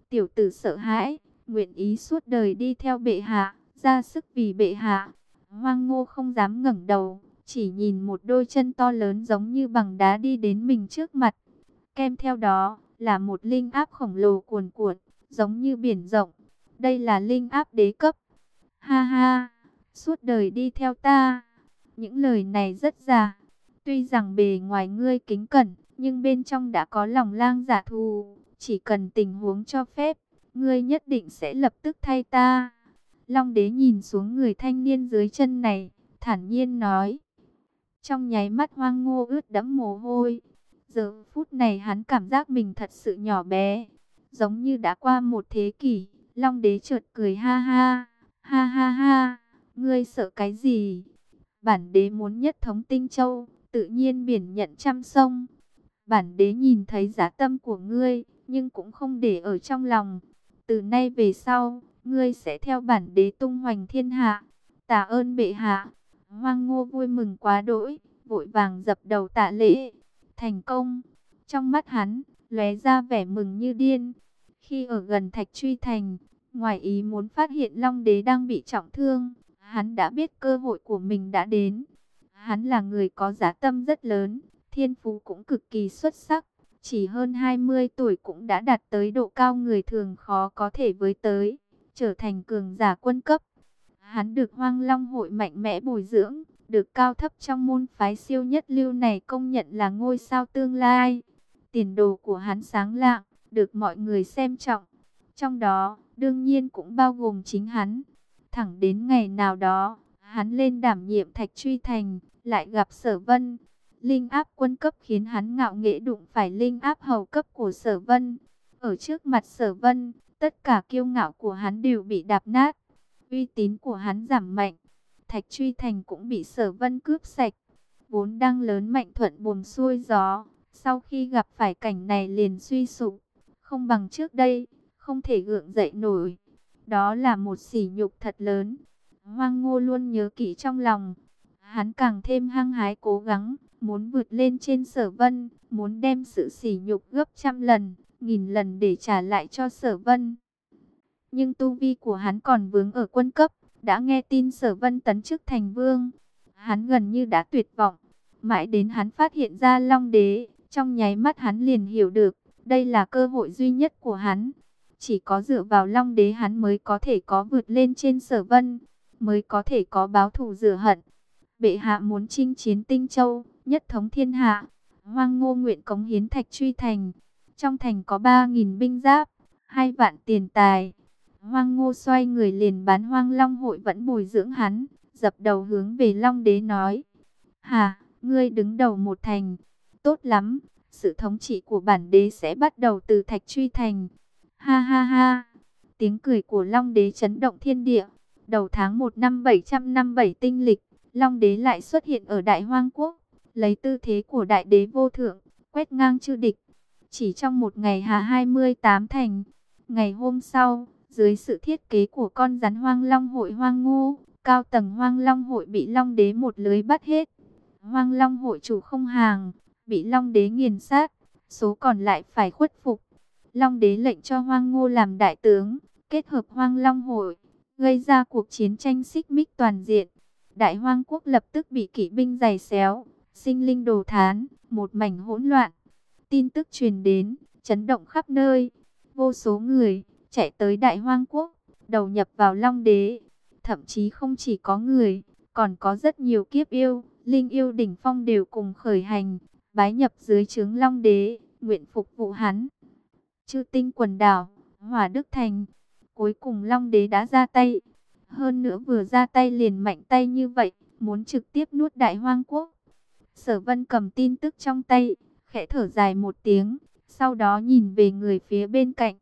A: Tiểu tử sợ hãi, nguyện ý suốt đời đi theo bệ hạ, ra sức vì bệ hạ. Hoang Ngô không dám ngẩng đầu, chỉ nhìn một đôi chân to lớn giống như bằng đá đi đến mình trước mặt. Kem theo đó là một linh áp khổng lồ cuồn cuộn, giống như biển rộng. Đây là linh áp đế cấp. Ha ha, suốt đời đi theo ta. Những lời này rất già. Tuy rằng bề ngoài ngươi kính cẩn, nhưng bên trong đã có lòng lang giả thù. Chỉ cần tình huống cho phép, ngươi nhất định sẽ lập tức thay ta. Long đế nhìn xuống người thanh niên dưới chân này, thản nhiên nói. Trong nháy mắt hoang ngô ướt đẫm mồ hôi. Giờ phút này hắn cảm giác mình thật sự nhỏ bé. Giống như đã qua một thế kỷ. Long đế chợt cười ha ha. Ha ha ha. Ngươi sợ cái gì? Bản đế muốn nhất thống tinh châu. Tự nhiên biển nhận trăm sông. Bản đế nhìn thấy giá tâm của ngươi. Nhưng cũng không để ở trong lòng. Từ nay về sau. Ngươi sẽ theo bản đế tung hoành thiên hạ. Tạ ơn bệ hạ. Hoang ngô vui mừng quá đỗi, vội vàng dập đầu tạ lễ. Thành công, trong mắt hắn, lóe ra vẻ mừng như điên. Khi ở gần thạch truy thành, ngoài ý muốn phát hiện Long Đế đang bị trọng thương, hắn đã biết cơ hội của mình đã đến. Hắn là người có giá tâm rất lớn, thiên phú cũng cực kỳ xuất sắc. Chỉ hơn 20 tuổi cũng đã đạt tới độ cao người thường khó có thể với tới, trở thành cường giả quân cấp. Hắn được Hoang Long hội mạnh mẽ bồi dưỡng, được cao thấp trong môn phái siêu nhất lưu này công nhận là ngôi sao tương lai. Tiền đồ của hắn sáng lạng, được mọi người xem trọng. Trong đó, đương nhiên cũng bao gồm chính hắn. Thẳng đến ngày nào đó, hắn lên đảm nhiệm thạch truy thành, lại gặp sở vân. Linh áp quân cấp khiến hắn ngạo nghễ đụng phải linh áp hầu cấp của sở vân. Ở trước mặt sở vân, tất cả kiêu ngạo của hắn đều bị đạp nát uy tín của hắn giảm mạnh. Thạch Truy Thành cũng bị sở vân cướp sạch. Vốn đang lớn mạnh thuận buồm xuôi gió. Sau khi gặp phải cảnh này liền suy sụp. Không bằng trước đây, không thể gượng dậy nổi. Đó là một sỉ nhục thật lớn. Hoang ngô luôn nhớ kỹ trong lòng. Hắn càng thêm hăng hái cố gắng, muốn vượt lên trên sở vân, muốn đem sự sỉ nhục gấp trăm lần, nghìn lần để trả lại cho sở vân nhưng tu vi của hắn còn vướng ở quân cấp, đã nghe tin sở vân tấn chức thành vương. Hắn gần như đã tuyệt vọng, mãi đến hắn phát hiện ra long đế, trong nháy mắt hắn liền hiểu được, đây là cơ hội duy nhất của hắn. Chỉ có dựa vào long đế hắn mới có thể có vượt lên trên sở vân, mới có thể có báo thù rửa hận. Bệ hạ muốn chinh chiến tinh châu, nhất thống thiên hạ, hoang ngô nguyện cống hiến thạch truy thành. Trong thành có 3.000 binh giáp, hai vạn tiền tài Hoang ngô xoay người liền bán hoang long hội vẫn bồi dưỡng hắn, dập đầu hướng về long đế nói. Hà, ngươi đứng đầu một thành, tốt lắm, sự thống trị của bản đế sẽ bắt đầu từ thạch truy thành. Ha ha ha, tiếng cười của long đế chấn động thiên địa. Đầu tháng 1 năm 757 tinh lịch, long đế lại xuất hiện ở đại hoang quốc, lấy tư thế của đại đế vô thượng, quét ngang chư địch. Chỉ trong một ngày hạ 28 thành, ngày hôm sau dưới sự thiết kế của con rắn hoang long hội hoang ngu, cao tầng hoang long hội bị long đế một lưới bắt hết. Hoang long hội chủ không hàng, bị long đế nghiền sát, số còn lại phải khuất phục. Long đế lệnh cho hoang ngô làm đại tướng, kết hợp hoang long hội, gây ra cuộc chiến tranh xích mích toàn diện. Đại hoang quốc lập tức bị kỵ binh giày xéo, sinh linh đồ thán, một mảnh hỗn loạn. Tin tức truyền đến, chấn động khắp nơi. Vô số người, chạy tới Đại Hoang Quốc, đầu nhập vào Long Đế. Thậm chí không chỉ có người, còn có rất nhiều kiếp yêu, linh yêu đỉnh phong đều cùng khởi hành, bái nhập dưới trướng Long Đế, nguyện phục vụ hắn. Chư tinh quần đảo, Hòa Đức Thành, cuối cùng Long Đế đã ra tay. Hơn nữa vừa ra tay liền mạnh tay như vậy, muốn trực tiếp nuốt Đại Hoang Quốc. Sở Vân cầm tin tức trong tay, khẽ thở dài một tiếng, sau đó nhìn về người phía bên cạnh,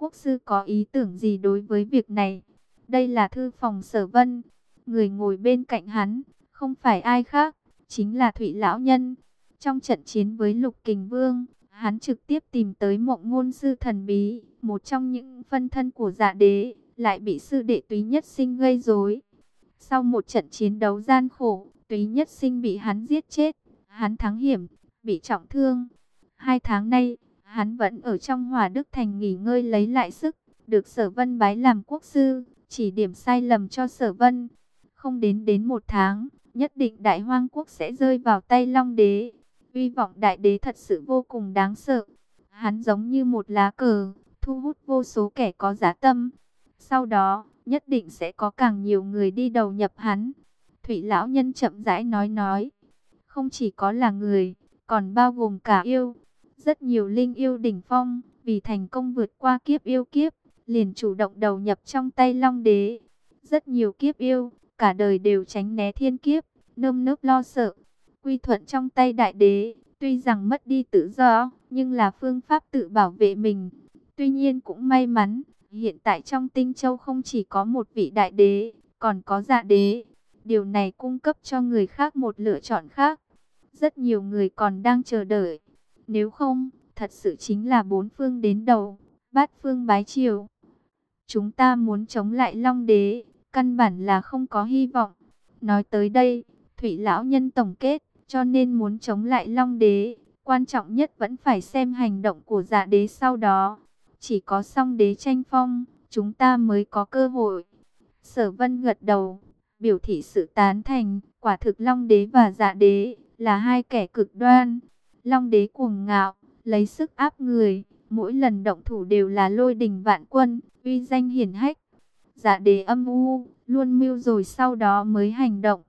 A: Quốc sư có ý tưởng gì đối với việc này? Đây là thư phòng sở vân. Người ngồi bên cạnh hắn, không phải ai khác, chính là Thụy Lão Nhân. Trong trận chiến với Lục Kình Vương, hắn trực tiếp tìm tới mộng ngôn sư thần bí, một trong những phân thân của dạ đế, lại bị sư đệ túy nhất sinh gây rối. Sau một trận chiến đấu gian khổ, túy nhất sinh bị hắn giết chết, hắn thắng hiểm, bị trọng thương. Hai tháng nay, hắn vẫn ở trong hòa đức thành nghỉ ngơi lấy lại sức, được sở vân bái làm quốc sư, chỉ điểm sai lầm cho sở vân. Không đến đến một tháng, nhất định đại hoang quốc sẽ rơi vào tay long đế. Uy vọng đại đế thật sự vô cùng đáng sợ. Hắn giống như một lá cờ, thu hút vô số kẻ có giá tâm. Sau đó, nhất định sẽ có càng nhiều người đi đầu nhập hắn. Thủy lão nhân chậm rãi nói nói, không chỉ có là người, còn bao gồm cả yêu. Rất nhiều linh yêu đỉnh phong, vì thành công vượt qua kiếp yêu kiếp, liền chủ động đầu nhập trong tay long đế. Rất nhiều kiếp yêu, cả đời đều tránh né thiên kiếp, nơm nớp lo sợ, quy thuận trong tay đại đế. Tuy rằng mất đi tự do, nhưng là phương pháp tự bảo vệ mình. Tuy nhiên cũng may mắn, hiện tại trong tinh châu không chỉ có một vị đại đế, còn có dạ đế. Điều này cung cấp cho người khác một lựa chọn khác. Rất nhiều người còn đang chờ đợi. Nếu không, thật sự chính là bốn phương đến đầu, bát phương bái triều. Chúng ta muốn chống lại Long Đế, căn bản là không có hy vọng. Nói tới đây, Thủy Lão Nhân tổng kết, cho nên muốn chống lại Long Đế, quan trọng nhất vẫn phải xem hành động của dạ đế sau đó. Chỉ có song đế tranh phong, chúng ta mới có cơ hội. Sở Vân gật đầu, biểu thị sự tán thành, quả thực Long Đế và Dạ Đế là hai kẻ cực đoan. Long Đế cuồng ngạo, lấy sức áp người, mỗi lần động thủ đều là lôi đình vạn quân, uy danh hiển hách. Dạ Đế âm u, luôn mưu rồi sau đó mới hành động.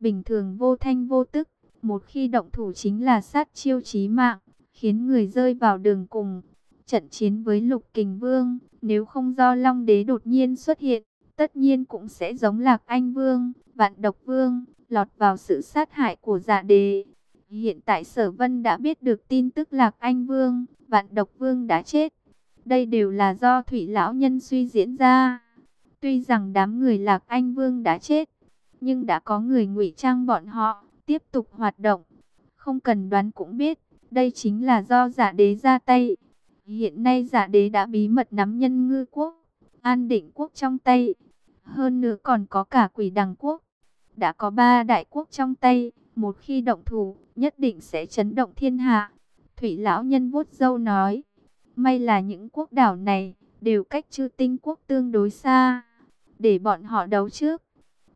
A: Bình thường vô thanh vô tức, một khi động thủ chính là sát chiêu chí mạng, khiến người rơi vào đường cùng. Trận chiến với Lục Kình Vương, nếu không do Long Đế đột nhiên xuất hiện, tất nhiên cũng sẽ giống Lạc Anh Vương, Vạn Độc Vương, lọt vào sự sát hại của dạ đế. Hiện tại Sở Vân đã biết được tin tức Lạc Anh Vương, Vạn Độc Vương đã chết. Đây đều là do Thủy Lão Nhân suy diễn ra. Tuy rằng đám người Lạc Anh Vương đã chết, nhưng đã có người ngụy trang bọn họ, tiếp tục hoạt động. Không cần đoán cũng biết, đây chính là do giả đế ra tay. Hiện nay giả đế đã bí mật nắm nhân ngư quốc, an định quốc trong tay. Hơn nữa còn có cả quỷ đằng quốc. Đã có ba đại quốc trong tay, một khi động thủ, nhất định sẽ chấn động thiên hạ. Thủy lão nhân vuốt dâu nói, may là những quốc đảo này, đều cách chư tinh quốc tương đối xa. Để bọn họ đấu trước,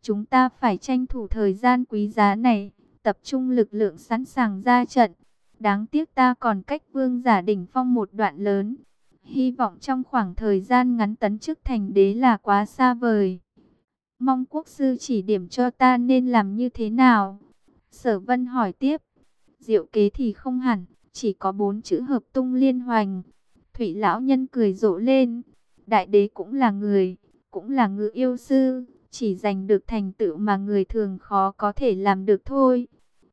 A: chúng ta phải tranh thủ thời gian quý giá này, tập trung lực lượng sẵn sàng ra trận. Đáng tiếc ta còn cách vương giả đỉnh phong một đoạn lớn. Hy vọng trong khoảng thời gian ngắn tấn chức thành đế là quá xa vời. Mong quốc sư chỉ điểm cho ta nên làm như thế nào? Sở vân hỏi tiếp. Diệu kế thì không hẳn, chỉ có bốn chữ hợp tung liên hoành. Thủy lão nhân cười rộ lên. Đại đế cũng là người, cũng là ngự yêu sư, chỉ giành được thành tựu mà người thường khó có thể làm được thôi.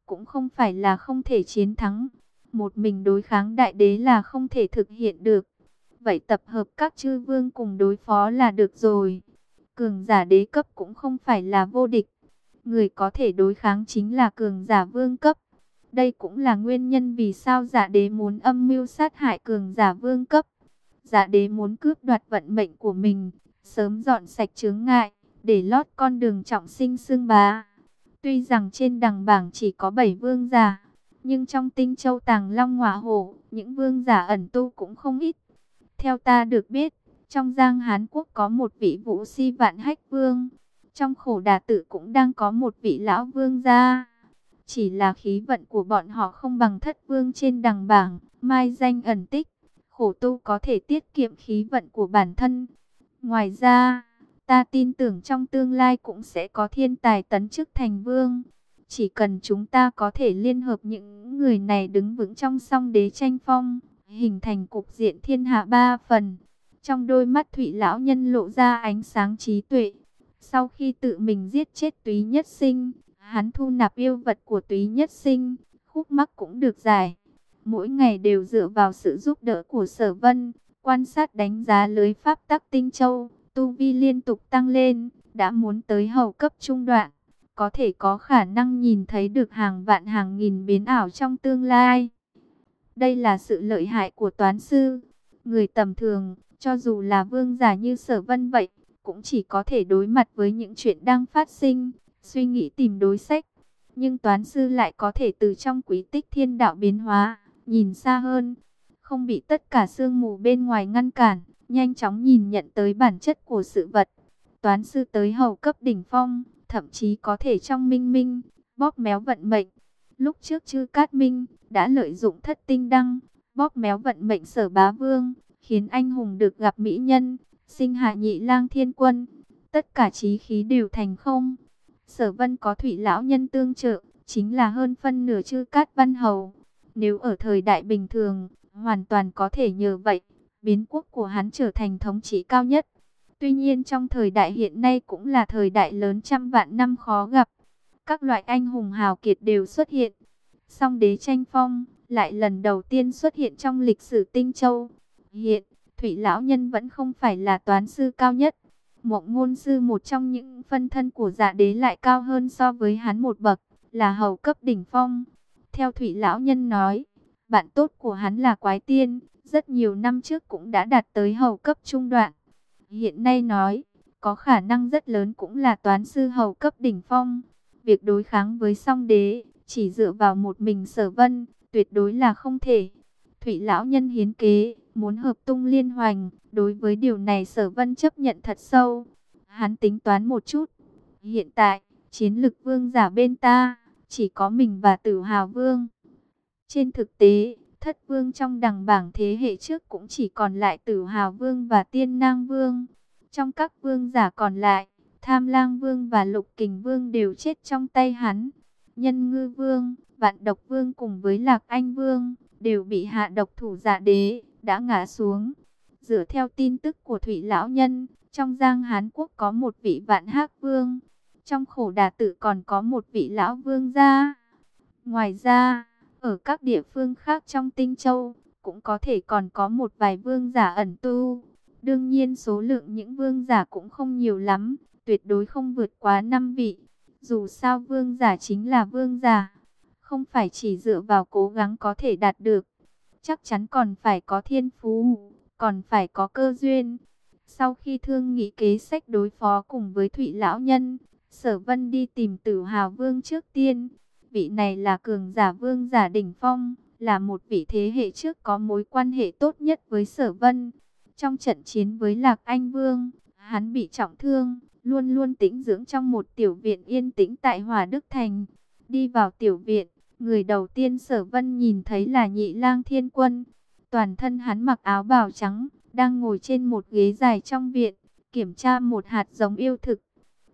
A: Cũng không phải là không thể chiến thắng. Một mình đối kháng đại đế là không thể thực hiện được. Vậy tập hợp các chư vương cùng đối phó là được rồi. Cường giả đế cấp cũng không phải là vô địch. Người có thể đối kháng chính là cường giả vương cấp. Đây cũng là nguyên nhân vì sao giả đế muốn âm mưu sát hại cường giả vương cấp. Giả đế muốn cướp đoạt vận mệnh của mình, sớm dọn sạch chướng ngại, để lót con đường trọng sinh xương bá. Tuy rằng trên đằng bảng chỉ có 7 vương giả, nhưng trong tinh châu tàng long hỏa hổ, những vương giả ẩn tu cũng không ít. Theo ta được biết, trong Giang Hán Quốc có một vị vũ si vạn hách vương. Trong khổ đà tử cũng đang có một vị lão vương gia. Chỉ là khí vận của bọn họ không bằng thất vương trên đằng bảng, mai danh ẩn tích. Khổ tu có thể tiết kiệm khí vận của bản thân. Ngoài ra, ta tin tưởng trong tương lai cũng sẽ có thiên tài tấn chức thành vương. Chỉ cần chúng ta có thể liên hợp những người này đứng vững trong song đế tranh phong, hình thành cục diện thiên hạ ba phần. Trong đôi mắt Thụy lão nhân lộ ra ánh sáng trí tuệ. Sau khi tự mình giết chết Túy Nhất Sinh, hắn thu nạp yêu vật của Túy Nhất Sinh, khúc mắc cũng được giải. Mỗi ngày đều dựa vào sự giúp đỡ của Sở Vân, quan sát đánh giá lưới pháp tắc tinh châu, tu vi liên tục tăng lên, đã muốn tới hầu cấp trung đoạn. có thể có khả năng nhìn thấy được hàng vạn hàng nghìn biến ảo trong tương lai. Đây là sự lợi hại của toán sư. Người tầm thường, cho dù là vương giả như sở vân vậy, cũng chỉ có thể đối mặt với những chuyện đang phát sinh, suy nghĩ tìm đối sách. Nhưng toán sư lại có thể từ trong quý tích thiên đạo biến hóa, nhìn xa hơn, không bị tất cả sương mù bên ngoài ngăn cản, nhanh chóng nhìn nhận tới bản chất của sự vật. Toán sư tới hầu cấp đỉnh phong, thậm chí có thể trong minh minh, bóp méo vận mệnh. Lúc trước chư Cát Minh đã lợi dụng thất tinh đăng, bóp méo vận mệnh sở bá vương, khiến anh hùng được gặp mỹ nhân, sinh hạ nhị lang thiên quân. Tất cả trí khí đều thành không. Sở vân có thủy lão nhân tương trợ, chính là hơn phân nửa chư Cát Văn Hầu. Nếu ở thời đại bình thường, hoàn toàn có thể nhờ vậy, biến quốc của hắn trở thành thống trị cao nhất. Tuy nhiên trong thời đại hiện nay cũng là thời đại lớn trăm vạn năm khó gặp. Các loại anh hùng hào kiệt đều xuất hiện. Song đế tranh phong lại lần đầu tiên xuất hiện trong lịch sử Tinh Châu. Hiện, Thủy Lão Nhân vẫn không phải là toán sư cao nhất. Mộng ngôn sư một trong những phân thân của dạ đế lại cao hơn so với hắn một bậc, là hầu cấp đỉnh phong. Theo Thủy Lão Nhân nói, bạn tốt của hắn là quái tiên, rất nhiều năm trước cũng đã đạt tới hầu cấp trung đoạn. Hiện nay nói, có khả năng rất lớn cũng là toán sư hầu cấp đỉnh phong. Việc đối kháng với song đế, chỉ dựa vào một mình sở vân, tuyệt đối là không thể. Thủy lão nhân hiến kế, muốn hợp tung liên hoành, đối với điều này sở vân chấp nhận thật sâu. Hắn tính toán một chút. Hiện tại, chiến lực vương giả bên ta, chỉ có mình và tử hào vương. Trên thực tế, thất vương trong đằng bảng thế hệ trước cũng chỉ còn lại tử hào vương và tiên nang vương. Trong các vương giả còn lại, tham lang vương và lục kình vương đều chết trong tay hắn. Nhân ngư vương, vạn độc vương cùng với lạc anh vương, đều bị hạ độc thủ giả đế, đã ngã xuống. Dựa theo tin tức của Thủy Lão Nhân, trong Giang Hán Quốc có một vị vạn hắc vương. Trong khổ đà tử còn có một vị lão vương gia. Ngoài ra, ở các địa phương khác trong Tinh Châu, cũng có thể còn có một vài vương giả ẩn tu. Đương nhiên số lượng những vương giả cũng không nhiều lắm, tuyệt đối không vượt quá 5 vị. Dù sao vương giả chính là vương giả, không phải chỉ dựa vào cố gắng có thể đạt được. Chắc chắn còn phải có thiên phú, còn phải có cơ duyên. Sau khi thương nghị kế sách đối phó cùng với Thụy Lão Nhân, Sở Vân đi tìm tử hào vương trước tiên. Vị này là cường giả vương giả đỉnh phong, là một vị thế hệ trước có mối quan hệ tốt nhất với Sở Vân. Trong trận chiến với Lạc Anh Vương, hắn bị trọng thương, luôn luôn tĩnh dưỡng trong một tiểu viện yên tĩnh tại Hòa Đức Thành. Đi vào tiểu viện, người đầu tiên Sở Vân nhìn thấy là Nhị Lang Thiên Quân. Toàn thân hắn mặc áo bào trắng, đang ngồi trên một ghế dài trong viện, kiểm tra một hạt giống yêu thực.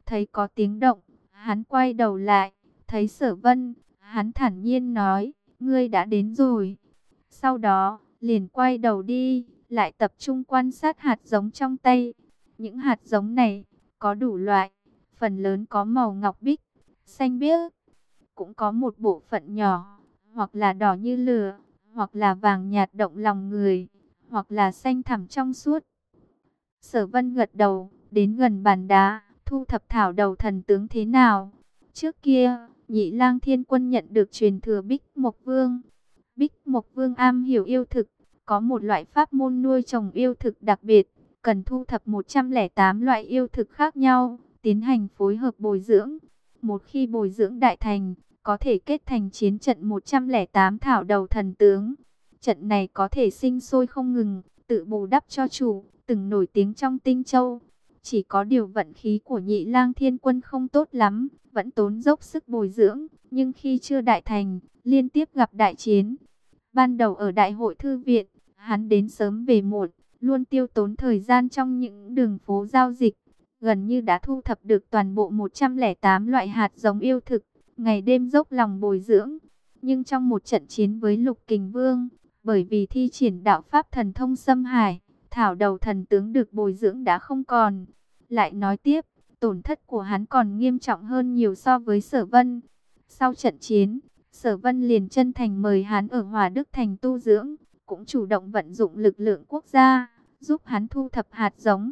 A: Thấy có tiếng động, hắn quay đầu lại, thấy Sở Vân, hắn thản nhiên nói, ngươi đã đến rồi. Sau đó, liền quay đầu đi, lại tập trung quan sát hạt giống trong tay. Những hạt giống này có đủ loại, phần lớn có màu ngọc bích, xanh biếc, cũng có một bộ phận nhỏ, hoặc là đỏ như lửa, hoặc là vàng nhạt động lòng người, hoặc là xanh thẳm trong suốt. Sở Vân gật đầu, đến gần bàn đá, thu thập thảo đầu thần tướng thế nào? Trước kia, Nhị Lang Thiên Quân nhận được truyền thừa Bích Mộc Vương. Bích Mộc Vương am hiểu yêu thực, có một loại pháp môn nuôi trồng yêu thực đặc biệt, cần thu thập 108 loại yêu thực khác nhau, tiến hành phối hợp bồi dưỡng. Một khi bồi dưỡng đại thành, có thể kết thành chiến trận 108 thảo đầu thần tướng. Trận này có thể sinh sôi không ngừng, tự bù đắp cho chủ, từng nổi tiếng trong tinh châu. Chỉ có điều vận khí của nhị lang thiên quân không tốt lắm, vẫn tốn dốc sức bồi dưỡng, nhưng khi chưa đại thành, liên tiếp gặp đại chiến. Ban đầu ở đại hội thư viện, hắn đến sớm về muộn, luôn tiêu tốn thời gian trong những đường phố giao dịch. Gần như đã thu thập được toàn bộ 108 loại hạt giống yêu thực, ngày đêm dốc lòng bồi dưỡng. Nhưng trong một trận chiến với Lục Kình Vương, bởi vì thi triển đạo pháp thần thông xâm hải, thảo đầu thần tướng được bồi dưỡng đã không còn. Lại nói tiếp, tổn thất của hắn còn nghiêm trọng hơn nhiều so với sở vân. Sau trận chiến, sở vân liền chân thành mời hắn ở Hòa Đức Thành tu dưỡng, cũng chủ động vận dụng lực lượng quốc gia, giúp hắn thu thập hạt giống.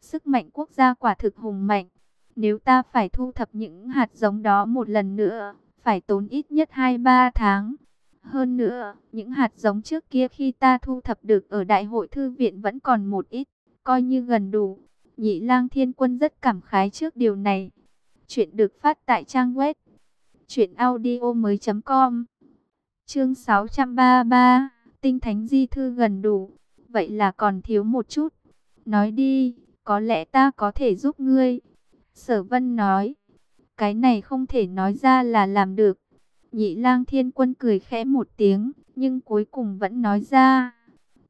A: Sức mạnh quốc gia quả thực hùng mạnh. Nếu ta phải thu thập những hạt giống đó một lần nữa, phải tốn ít nhất 2-3 tháng. Hơn nữa, những hạt giống trước kia khi ta thu thập được ở đại hội thư viện vẫn còn một ít, coi như gần đủ. Nhị lang thiên quân rất cảm khái trước điều này. Chuyện được phát tại trang web chuyểnaudio.com Chương 633 Tinh thánh di thư gần đủ. Vậy là còn thiếu một chút. Nói đi, có lẽ ta có thể giúp ngươi. Sở vân nói. Cái này không thể nói ra là làm được. Nhị lang thiên quân cười khẽ một tiếng, nhưng cuối cùng vẫn nói ra.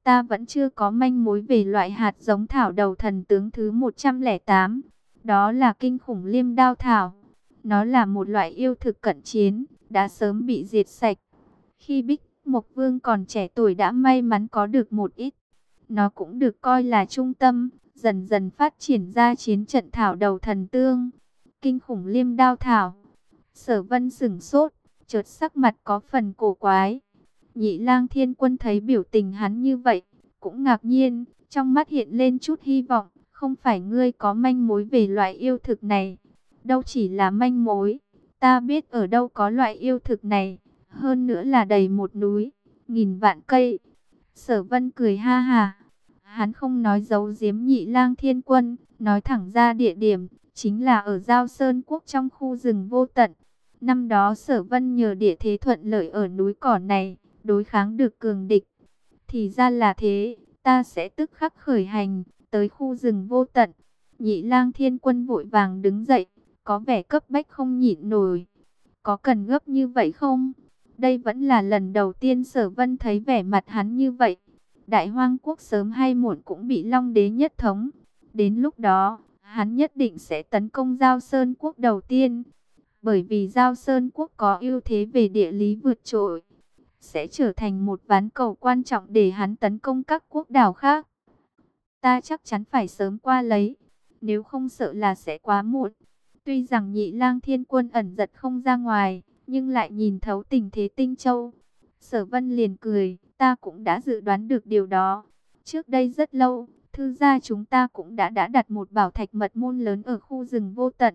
A: Ta vẫn chưa có manh mối về loại hạt giống thảo đầu thần tướng thứ 108. Đó là kinh khủng liêm đao thảo. Nó là một loại yêu thực cận chiến, đã sớm bị diệt sạch. Khi Bích Mộc Vương còn trẻ tuổi đã may mắn có được một ít. Nó cũng được coi là trung tâm, dần dần phát triển ra chiến trận thảo đầu thần tương. Kinh khủng liêm đao thảo. Sở vân sửng sốt, chợt sắc mặt có phần cổ quái. Nhị lang thiên quân thấy biểu tình hắn như vậy, cũng ngạc nhiên, trong mắt hiện lên chút hy vọng. Không phải ngươi có manh mối về loại yêu thực này, đâu chỉ là manh mối. Ta biết ở đâu có loại yêu thực này, hơn nữa là đầy một núi, nghìn vạn cây. Sở vân cười ha ha, hắn không nói giấu giếm nhị lang thiên quân, nói thẳng ra địa điểm, chính là ở Giao Sơn Quốc trong khu rừng vô tận. Năm đó sở vân nhờ địa thế thuận lợi ở núi cỏ này, đối kháng được cường địch. Thì ra là thế, ta sẽ tức khắc khởi hành, tới khu rừng vô tận. Nhị lang thiên quân vội vàng đứng dậy, có vẻ cấp bách không nhịn nổi. Có cần gấp như vậy không? Đây vẫn là lần đầu tiên sở vân thấy vẻ mặt hắn như vậy. Đại hoang quốc sớm hay muộn cũng bị long đế nhất thống. Đến lúc đó, hắn nhất định sẽ tấn công Giao Sơn quốc đầu tiên. Bởi vì Giao Sơn quốc có ưu thế về địa lý vượt trội. Sẽ trở thành một ván cầu quan trọng để hắn tấn công các quốc đảo khác. Ta chắc chắn phải sớm qua lấy. Nếu không sợ là sẽ quá muộn. Tuy rằng nhị lang thiên quân ẩn giật không ra ngoài, nhưng lại nhìn thấu tình thế tinh châu. Sở vân liền cười, ta cũng đã dự đoán được điều đó. Trước đây rất lâu, thư gia chúng ta cũng đã đã đặt một bảo thạch mật môn lớn ở khu rừng vô tận.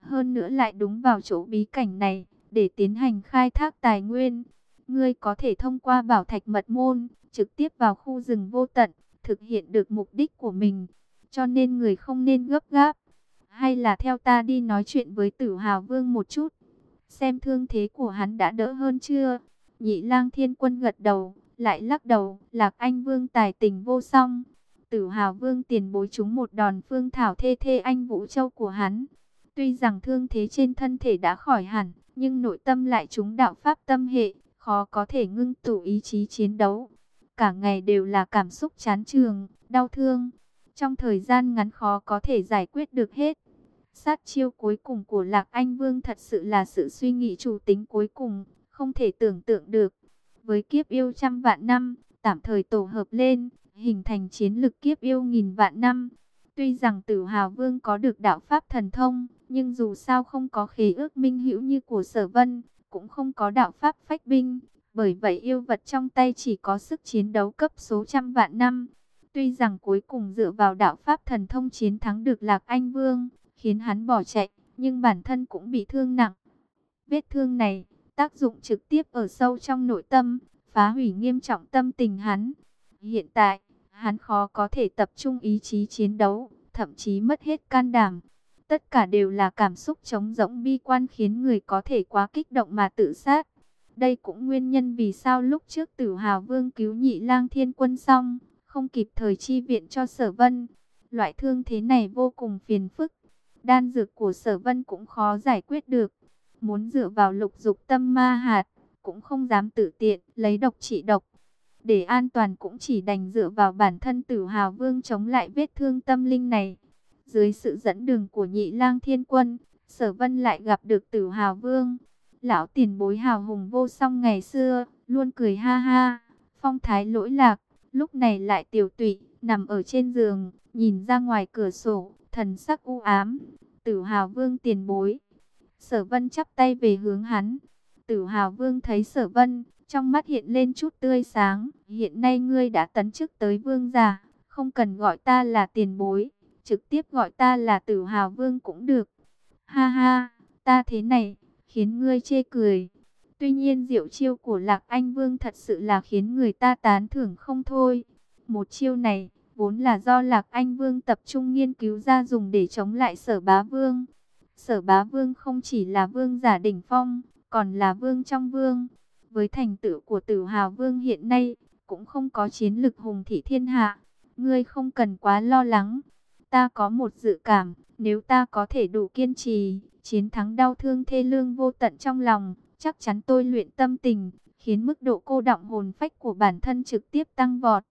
A: Hơn nữa lại đúng vào chỗ bí cảnh này, để tiến hành khai thác tài nguyên. Ngươi có thể thông qua bảo thạch mật môn, trực tiếp vào khu rừng vô tận, thực hiện được mục đích của mình. Cho nên người không nên gấp gáp. Hay là theo ta đi nói chuyện với tử hào vương một chút. Xem thương thế của hắn đã đỡ hơn chưa? Nhị lang thiên quân gật đầu, lại lắc đầu. Lạc anh vương tài tình vô song. Tử hào vương tiền bối chúng một đòn phương thảo thê thê anh Vũ Châu của hắn. Tuy rằng thương thế trên thân thể đã khỏi hẳn, nhưng nội tâm lại chúng đạo pháp tâm hệ, khó có thể ngưng tụ ý chí chiến đấu. Cả ngày đều là cảm xúc chán trường, đau thương. Trong thời gian ngắn khó có thể giải quyết được hết. Sát chiêu cuối cùng của Lạc Anh Vương thật sự là sự suy nghĩ chủ tính cuối cùng, không thể tưởng tượng được. Với kiếp yêu trăm vạn năm, tạm thời tổ hợp lên, hình thành chiến lực kiếp yêu nghìn vạn năm. Tuy rằng tử hào vương có được đạo pháp thần thông, nhưng dù sao không có khí ước minh hữu như của sở vân, cũng không có đạo pháp phách binh. Bởi vậy yêu vật trong tay chỉ có sức chiến đấu cấp số trăm vạn năm. Tuy rằng cuối cùng dựa vào đạo pháp thần thông chiến thắng được Lạc Anh Vương, khiến hắn bỏ chạy, nhưng bản thân cũng bị thương nặng. Vết thương này, tác dụng trực tiếp ở sâu trong nội tâm, phá hủy nghiêm trọng tâm tình hắn. Hiện tại, hắn khó có thể tập trung ý chí chiến đấu, thậm chí mất hết can đảm. Tất cả đều là cảm xúc trống rỗng bi quan khiến người có thể quá kích động mà tự sát. Đây cũng nguyên nhân vì sao lúc trước tử hào vương cứu nhị lang thiên quân xong, không kịp thời chi viện cho sở vân. Loại thương thế này vô cùng phiền phức, Đan dược của sở vân cũng khó giải quyết được. Muốn dựa vào lục dục tâm ma hạt, cũng không dám tự tiện, lấy độc trị độc. Để an toàn cũng chỉ đành dựa vào bản thân tử hào vương chống lại vết thương tâm linh này. Dưới sự dẫn đường của nhị lang thiên quân, sở vân lại gặp được tử hào vương. Lão tiền bối hào hùng vô song ngày xưa, luôn cười ha ha, phong thái lỗi lạc, lúc này lại tiểu tụy, nằm ở trên giường, nhìn ra ngoài cửa sổ, thần sắc u ám. Tử hào vương tiền bối. Sở vân chắp tay về hướng hắn. Tử hào vương thấy sở vân, trong mắt hiện lên chút tươi sáng. Hiện nay ngươi đã tấn chức tới vương giả, không cần gọi ta là tiền bối. Trực tiếp gọi ta là tử hào vương cũng được. Ha ha, ta thế này, khiến ngươi chê cười. Tuy nhiên diệu chiêu của Lạc Anh Vương thật sự là khiến người ta tán thưởng không thôi. Một chiêu này, vốn là do Lạc Anh Vương tập trung nghiên cứu ra dùng để chống lại sở bá vương. Sở bá vương không chỉ là vương giả đỉnh phong, còn là vương trong vương. Với thành tựu của tử hào vương hiện nay, cũng không có chiến lực hùng thị thiên hạ. Ngươi không cần quá lo lắng. Ta có một dự cảm, nếu ta có thể đủ kiên trì, chiến thắng đau thương thê lương vô tận trong lòng, chắc chắn tôi luyện tâm tình, khiến mức độ cô động hồn phách của bản thân trực tiếp tăng vọt.